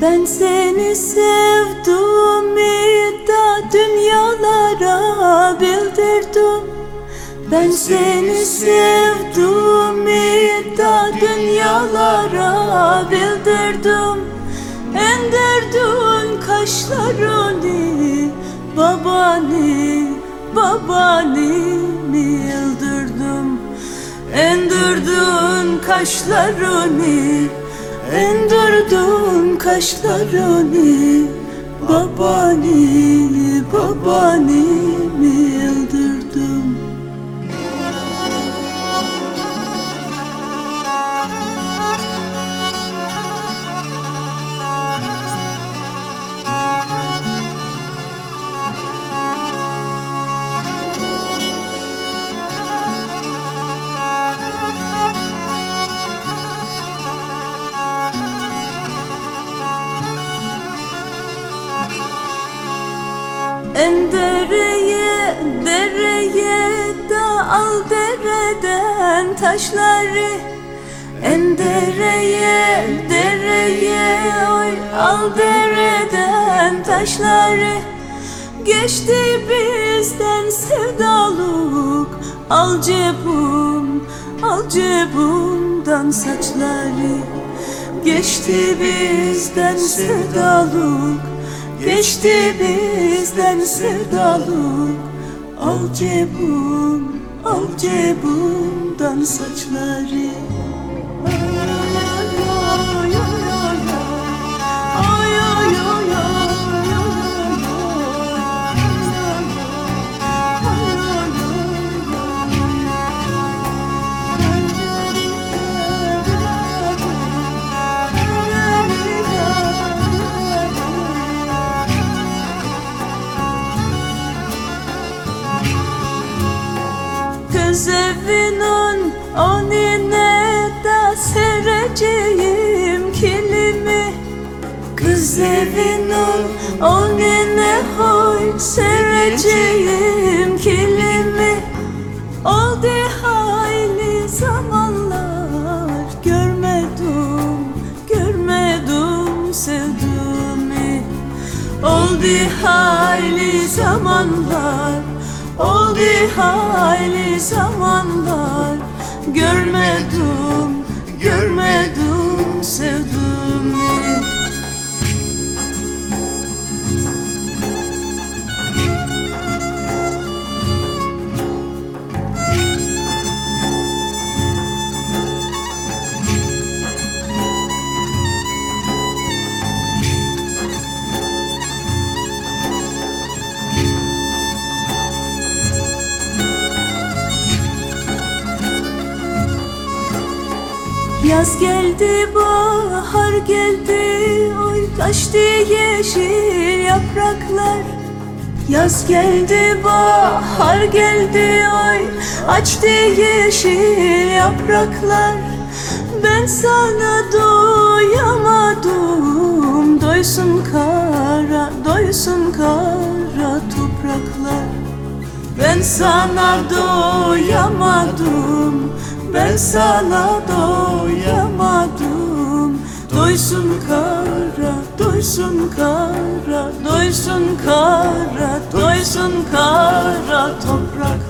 Ben seni sevdiğimi da dünyalara bildirdim. Ben seni sevdiğimi da dünyalara bildirdim. Endirdin kaşlarını babani babani yıldırdım Endirdin kaşlarını Endirdin kaşlarını Babani, babani En dereye, dereye da al dereden taşları. En dereye, dereye oy al dereden taşları. Geçti bizden sevdalık Al cebum, al cebumdan saçları. Geçti bizden sevdalık Geçti bizden sevdalık Al cebum, al cebumdan saçları Kız evinin önüne de sereceğim kilimi. Kız evinin önüne hoy sereceğim kilimi. Oldu hayli zamanlar görmedim, görmedim sevdiğimi Oldu hayli zamanlar Oldu hayli zamanlar. Görmedim, görmedim Yaz geldi, bahar geldi, oy kaçtı yeşil yapraklar. Yaz geldi, bahar geldi, oy açtı yeşil yapraklar. Ben sana doyamadım, doysun kara, doysun kara topraklar. Ben sana doyamadım Ben sana doyamadım. Doysun kara, doysun kara Doysun kara, doysun kara toprak